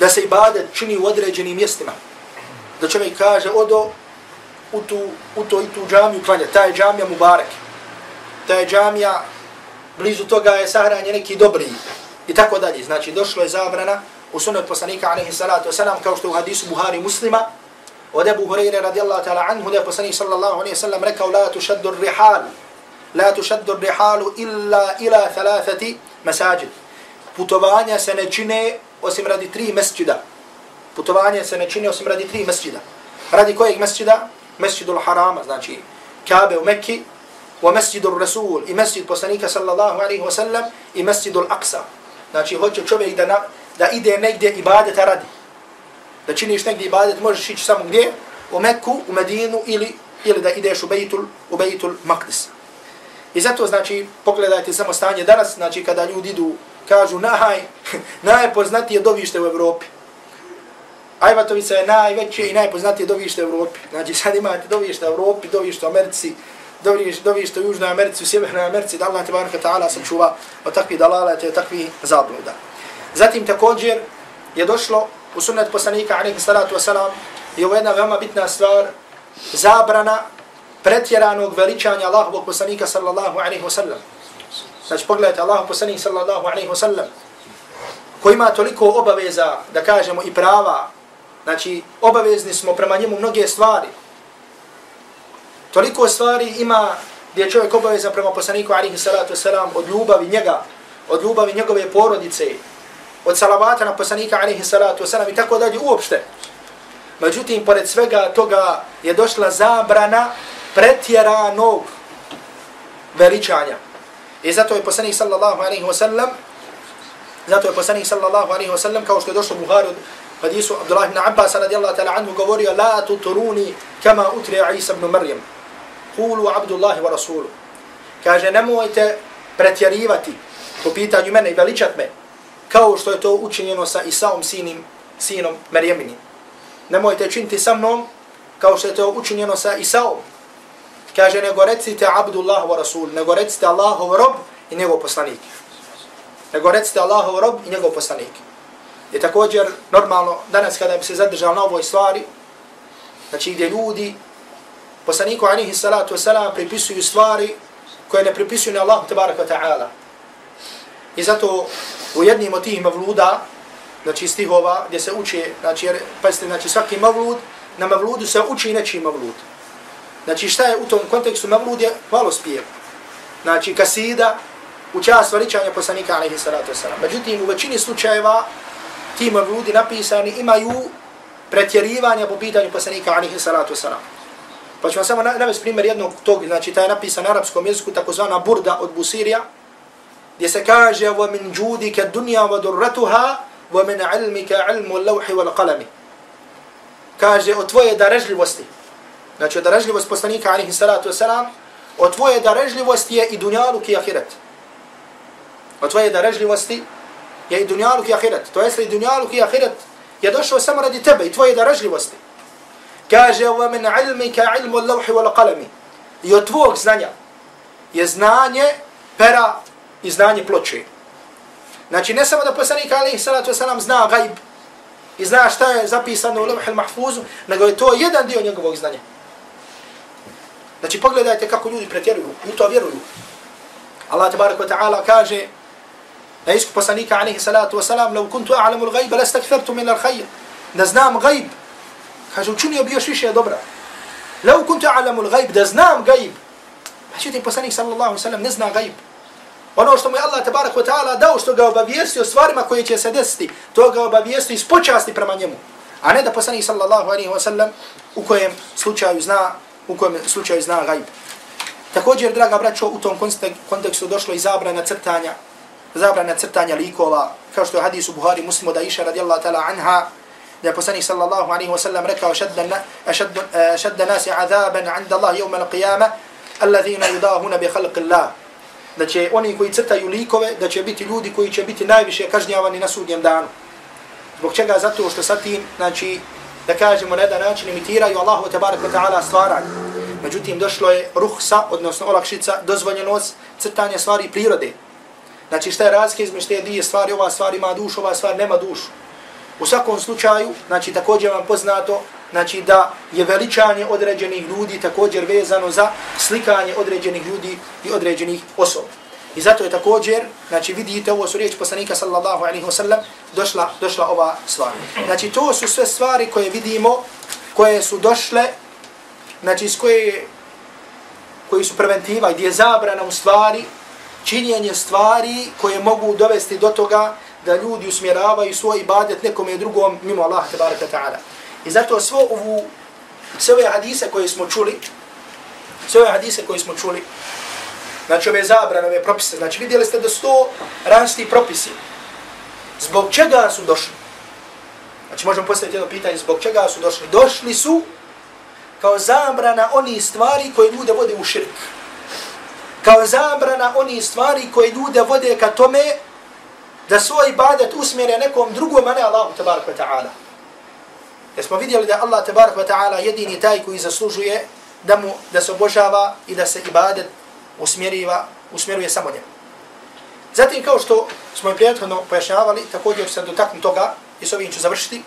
da se ibadet čini u određenim mjestima. Da čovjek kaže, odo u tu, u to i tu džamiju klanja, ta je džamija Mubarak. Ta je džamija, blizu toga je sahranje neki dobri i tako dalje. Znači, došlo je zabrana u sunet poslanika, alaihi salatu wasalam, kao što u hadisu Buhari muslima, od Ebu Hureyre radijallahu ta'ala anhu, da je poslanik sallallahu alaihi sallam rekao, la tu šaddu rihal, la tu šaddu rihalu illa ila thalathati masajid. Putovanja se ne čine osim radi tri mesđida. Putovanje se ne čine osim radi tri mesđida. Radi kojeg mesđida? Mesđidul Harama, znači Kabe u Mekki, wa Mesđidul Rasul i mesjid poslanika sallallahu alaihi wa sallam i Mesđidul Aqsa. Znači hoće čovjek da, na, da ide negdje ibadeta radi. Da činiš negdje ibadet, možeš ići samo gdje? U Mekku, u Medinu ili, ili da ideš u Bejtul, u Bejtul Maqdis. I zato, znači, pogledajte samo stanje danas, znači kada ljudi idu, kažu naj, najpoznatije dovište u Evropi. Ajvatovica je najveće i najpoznatije dovište u Evropi. Znači sad imate dovište u Evropi, dovište u Americi, dovište, dovište u Južnoj Americi, u Sjevernoj Americi, da Allah te ta'ala se čuva od takvih dalalata i od takvih zabluda. Zatim također je došlo u sunnet poslanika alaihi salatu wasalam je ovo jedna veoma bitna stvar, zabrana pretjeranog veličanja Allahovog poslanika sallallahu alaihi wasallam. Znači pogledajte, Allahov poslanik sallallahu alaihi wasallam koji ima toliko obaveza, da kažemo, i prava Znači, obavezni smo prema njemu mnoge stvari. Toliko stvari ima gdje je čovjek obavezan prema poslaniku alihi salatu wasalam od ljubavi njega, od ljubavi njegove porodice, od salavata na poslanika alihi salatu wasalam i tako dalje uopšte. Međutim, pored svega toga je došla zabrana pretjeranog veličanja. I zato je poslanik sallallahu alaihi wasallam zato je poslanik sallallahu alaihi wasallam kao što je došlo Buhari hadisu Abdullah ibn Abbas radijallahu ta'ala anhu govorio la tuturuni kama utri Isa ibn Maryam. Kulu Abdullah wa Rasulu. Kaže, nemojte pretjerivati po pitanju mene i veličat me kao što je to učinjeno sa Isaom sinim, sinom Marijemini. Nemojte činiti sa mnom kao što je to učinjeno sa Isaom. Kaže, nego recite Abdullah wa Rasul, nego recite Allahov rob i njegov poslanik. Nego recite Allahov rob i njegov poslanik je također normalno danas kada bi se zadržao na ovoj stvari, znači gdje ljudi poslaniku alihi salatu wasalam pripisuju stvari koje ne pripisuju ni Allahu tabaraka ta'ala. I zato u jednim od tih mavluda, znači stihova gdje se uči, znači, jer, pazite, znači svaki mavlud, na mavludu se uči nečiji mavlud. Znači šta je u tom kontekstu mavlud je hvalospijev. Znači kasida u čast veličanja poslanika alaihi salatu wasalam. Međutim, u većini slučajeva ti mavludi napisani imaju pretjerivanja po pitanju poslanika alihi salatu wasalam. Pa ću vam samo navesti primjer jednog tog, znači taj je napisan na arapskom jeziku, takozvana burda od Busirija, gdje se kaže وَمِنْ جُودِكَ دُنْيَا وَدُرَّتُهَا وَمِنْ عِلْمِكَ عِلْمُ اللَّوْحِ وَالْقَلَمِ Kaže o tvoje darežljivosti, znači o darežljivost poslanika alihi salatu wasalam, o tvoje darežljivosti je i dunjaluk i ahiret. od tvoje darežljivosti je i dunjaluk i ahiret. To jeste i dunjaluk i ahiret je došao samo radi tebe i tvoje daražljivosti. Kaže, wa min ilmi ka ilmu lawhi wal qalami. I od tvog znanja je znanje pera i znanje ploče. Znači, ne samo da poslanik alaihi salatu wasalam zna gajb i zna šta je zapisano u lauhi mahfuzu, nego je to jedan dio njegovog znanja. Znači, pogledajte kako ljudi pretjeruju i to vjeruju. Allah tabarak wa ta'ala kaže na isku poslanika alaihi salatu wasalam lau kuntu a'lamu l-gajba lastakfertu min al-khayr. Da znam gajb, kaže, učinio bi još više dobra. Lau kuntu a'lamu l-gajb, da znam gajb. Pa Međutim, poslanik sallallahu sallam ne zna gajb. Ono što mu je Allah tabarak wa ta'ala dao što ga obavijesti stvarima koje će se desiti, to ga obavijesti iz počasti prema njemu. A ne da poslanik sallallahu alaihi wa sallam u kojem slučaju zna, u kojem slučaju zna gajb. Također, draga braćo, u tom kontekstu došlo i zabrana crtanja, zabrana crtanja likova, kao što je hadis u Buhari muslimu da iša radijallahu ta'ala anha, da je poslanik sallallahu alaihi wa sallam rekao šedda eh, nasi azaban anda Allah jevme al-qiyama, allazina yudahuna bi khalqillah. Da će oni koji crtaju likove, da će biti ljudi koji će biti najviše kažnjavani na sudnjem danu. Zbog čega? Zato što sa tim, znači, da kažemo na jedan način imitiraju Allahu tabarak wa ta'ala stvaranje. Međutim, došlo je ruhsa, odnosno olakšica, dozvoljenost crtanja stvari prirode. Znači, šta je razlika između te dvije stvari, ova stvar ima dušu, ova stvar nema dušu. U svakom slučaju, znači, također vam poznato, znači, da je veličanje određenih ljudi također vezano za slikanje određenih ljudi i određenih osoba. I zato je također, znači, vidite, ovo su riječ poslanika, sallallahu alaihi wa sallam, došla, došla ova stvar. Znači, to su sve stvari koje vidimo, koje su došle znači s koje, koji su preventiva, gdje je zabrana u stvari, činjenje stvari koje mogu dovesti do toga da ljudi usmjeravaju svoj ibadet nekome drugom mimo Allah tabaraka ta'ala. I zato svo ovu, sve ove hadise koje smo čuli, sve ove hadise koje smo čuli, znači ove zabrane, ove propise, znači vidjeli ste da sto rasti propisi. Zbog čega su došli? Znači možemo postaviti jedno pitanje, zbog čega su došli? Došli su kao zabrana oni stvari koje ljude vode u širk. Kao zabrana oni stvari koje ljude vode ka tome da svoj ibadet usmjere nekom drugom, a ne Allahu tabarak wa ta'ala. Jer smo vidjeli da Allah tabarak wa ta'ala jedini taj koji zaslužuje da mu da se obožava i da se ibadet usmjeriva, usmjeruje samo njemu. Zatim kao što smo i prijateljno pojašnjavali, također se dotaknu toga i s ovim ću završiti,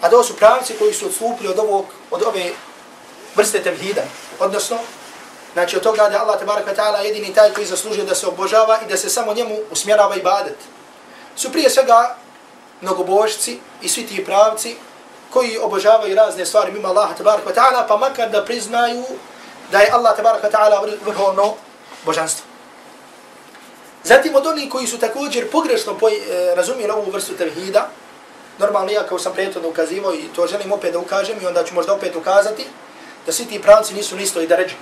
a to su pravci koji su odstupili od, ovog, od ove vrste tevhida. Odnosno, znači od toga da Allah tabarak wa ta'ala jedini taj koji zaslužuje da se obožava i da se samo njemu usmjerava ibadet. Su prije svega mnogobožci i svi ti pravci koji obožavaju razne stvari mimo Allaha tabarak wa ta'ala, pa makar da priznaju da je Allah tabarak wa ta'ala vrhovno božanstvo. Zatim od onih koji su također pogrešno poj, e, razumijeli ovu vrstu tevhida, normalno ja kao sam prijetno ukazivao i to želim opet da ukažem i onda ću možda opet ukazati, da svi ti pravci nisu nisto i da ređu.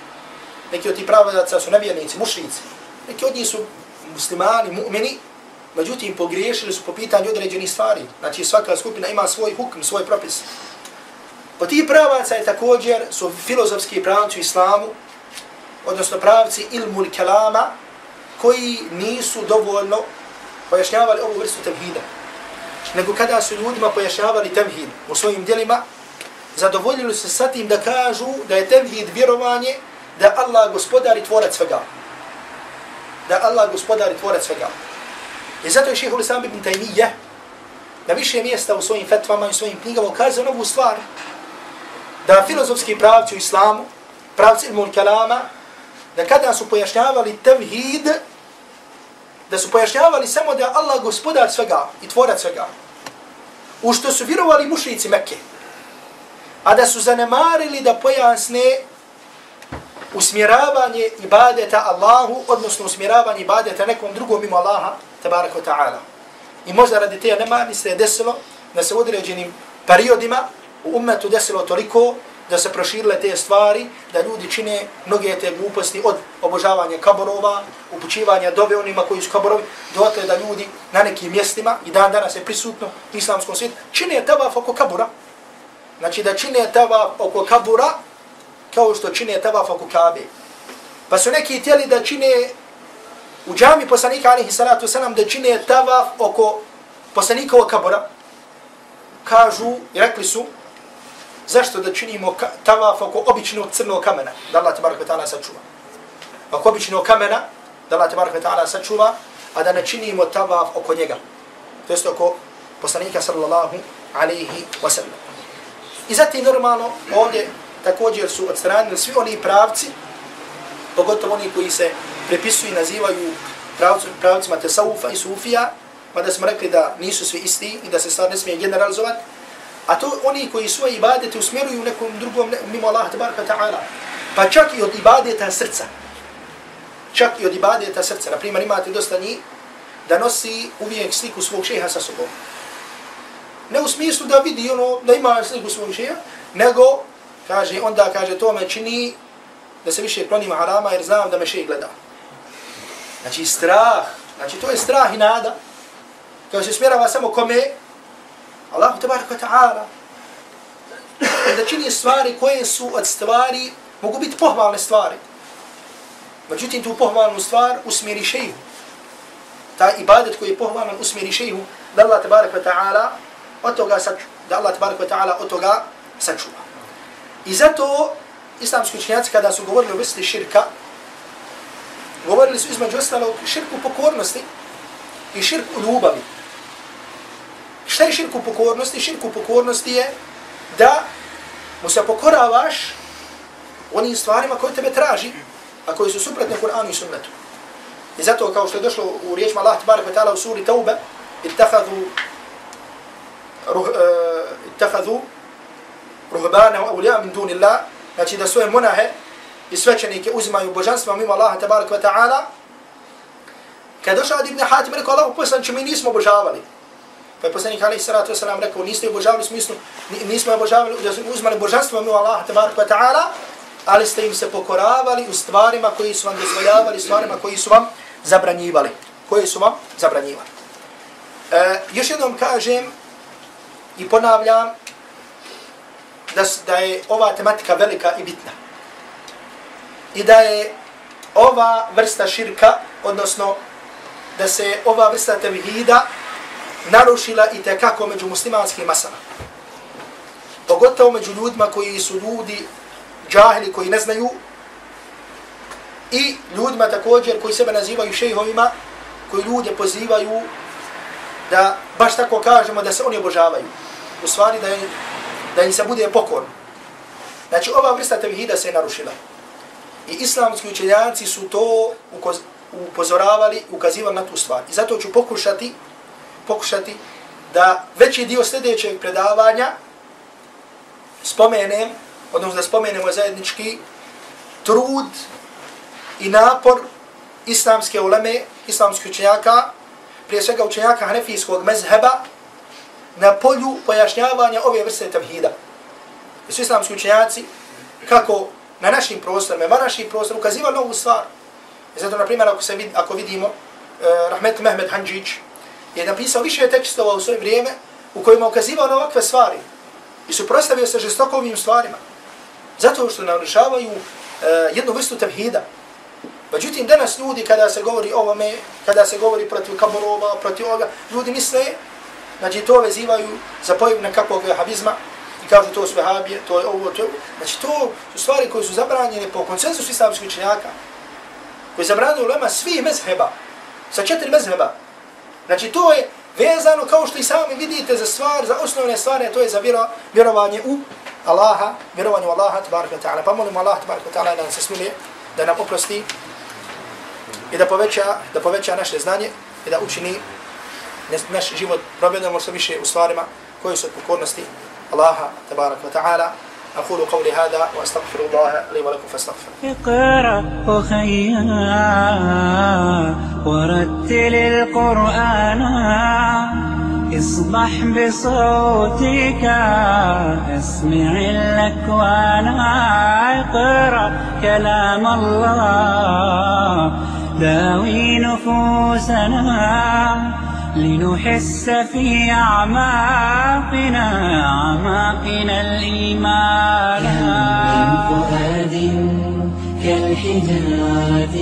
Neki od tih pravaca su nevjernici, mušnici. Neki od njih su muslimani, mu'mini, međutim pogriješili su po pitanju određenih stvari. Znači svaka skupina ima svoj hukm, svoj propis. Po ti pravaca je također su filozofski pravci u islamu, odnosno pravci ilmul kelama, koji nisu dovoljno pojašnjavali ovu vrstu tevhida. Nego kada su ljudima pojašnjavali tevhid u svojim dijelima, zadovoljili su se sa tim da kažu da je tevhid vjerovanje da Allah gospodar i tvorac svega. Da Allah gospodar i tvorac svega. I zato je šeho Lisam ibn Taymiye na više mjesta u svojim fetvama i svojim knjigama ukazao novu stvar da filozofski pravci u islamu, pravci ilmu kalama, da kada su pojašnjavali tevhid, da su pojašnjavali samo da Allah gospodar svega i tvorac svega. U što su vjerovali mušrici Mekke a da su zanemarili da pojasne usmjeravanje ibadeta Allahu, odnosno usmjeravanje ibadeta nekom drugom mimo Allaha, tabaraka ta'ala. I možda radi te nemani se je desilo da se u određenim periodima u umetu desilo toliko da se proširile te stvari, da ljudi čine mnoge te gluposti od obožavanja kaborova, upućivanja dove onima koji su kaborovi, dotle da ljudi na nekim mjestima i dan danas je prisutno u islamskom svijetu, čine tavaf oko kabura, znači da čine tavaf oko kabura kao što čine tavaf oko kabe. Pa su neki htjeli da čine u džami poslanika alihi salatu wasalam da čine tavaf oko poslanikovog kabora, kažu i rekli su, zašto da činimo tavaf oko običnog crnog kamena, da Allah tabarak ta'ala sačuva. Oko običnog kamena, da Allah tabarak ta'ala sačuva, a da ne činimo tavaf oko njega. To jest oko poslanika sallallahu alaihi wa sallam. I zatim normalno ovdje također su odstranili svi oni pravci, pogotovo oni koji se prepisuju i nazivaju pravcima tesaufa i sufija, mada smo rekli da nisu svi isti i da se stvar ne smije generalizovati, a to oni koji svoje ibadete usmjeruju nekom drugom mimo Allah tabaraka ta'ala, pa čak i od ibadeta srca, čak i od ibadeta srca, naprimjer imate dosta njih da nosi uvijek sliku svog šeha sa sobom. Ne u smislu da vidi ono, da ima sliku svog šeha, nego, kaže, onda kaže, to me čini da se više klonim harama jer znam da me še gleda. Znači strah, znači to je strah i nada, kada se smjerava samo kome, Allahu tabaraka ta'ala, da čini stvari koje su od stvari, mogu biti pohvalne stvari. Međutim, tu pohvalnu stvar usmjeri šeju. Ta ibadet koji je pohvalan usmjeri šeju, da Allah tabaraka ta'ala od toga sačuva. Da Allah tabaraka ta'ala od toga sačuva. I zato islamski učenjaci kada su govorili o vrsti širka, govorili su između ostalog širku pokornosti i širku ljubavi. Šta je širku pokornosti? Širku pokornosti je da mu se pokoravaš onim stvarima koje tebe traži, a koji su suprotne Kur'anu i sunnetu. I zato kao što je došlo u riječima Allah tbarak wa ta'ala u suri Tauba, ittakhadhu اتخذوا eh, ruhbane ittakhadhu wa awliya min duni Allah, znači da svoje monahe i svećenike uzimaju božanstva mimo Allaha tabaraka wa ta'ala, kada došao od Ibn Hatim, rekao Allah, poslan će mi nismo obožavali. Pa je poslanik alaih salatu wasalam rekao, niste obožavali smislu, nismo obožavali, da su uzmali božanstvo mimo Allaha tabaraka wa ta'ala, ali ste im se pokoravali u stvarima koji su vam dozvoljavali, stvarima koji su vam zabranjivali. Koji su vam zabranjivali. E, još jednom kažem i ponavljam da, da je ova tematika velika i bitna i da je ova vrsta širka, odnosno da se ova vrsta tevhida narušila i tekako među muslimanskim masama. Pogotovo među ljudima koji su ljudi džahili koji ne znaju i ljudima također koji sebe nazivaju šejhovima, koji ljude pozivaju da baš tako kažemo da se oni obožavaju. U stvari da, je, da im se bude pokorno. Znači ova vrsta tevhida se je narušila. I islamski učenjaci su to upozoravali, ukazivali na tu stvar. I zato ću pokušati, pokušati da veći dio sljedećeg predavanja spomenem, odnosno da spomenemo zajednički trud i napor islamske uleme, islamskih učenjaka, prije svega učenjaka hanefijskog mezheba, na polju pojašnjavanja ove vrste tevhida. I su islamski učenjaci, kako na našim prostorima, na našim prostorima, ukazivali novu stvar. I zato, na primjer, ako, se vid, ako vidimo, eh, Rahmet Mehmed Hanđić je napisao više tekstova u svoje vrijeme u kojima ukazivao na ovakve stvari i suprostavio se žestokovim stvarima. Zato što narušavaju eh, jednu vrstu tevhida. Međutim, danas ljudi, kada se govori o ovome, kada se govori protiv kaborova, protiv ovoga, ljudi misle, znači to vezivaju za pojem nekakvog i kažu to su vehabije, to je ovo, to je ovo. Znači to su stvari koje su zabranjene po konsensusu islamskih učenjaka, koji zabranjuju lema svih mezheba, sa četiri mezheba. Znači to je vezano kao što i sami vidite za stvar, za osnovne stvari, to je za vjero, vjerovanje u Allaha, vjerovanje u Allaha, tabaraka ta'ala. Pa molimo Allah, tabaraka ta'ala, da nam se smilije, da nam oprosti i da poveća, da poveća naše znanje i da učini naš život probjedamo što više u stvarima koje su od pokornosti الله تبارك وتعالى أقول قولي هذا وأستغفر الله لي ولكم فاستغفر اقرأ أخيا ورتل القرآن. اصبح بصوتك اسمع الأكوان. اقرأ كلام الله داوي نفوسنا. لنحس في أعماقنا أعماقنا الإيمان. من فؤاد كالحجارة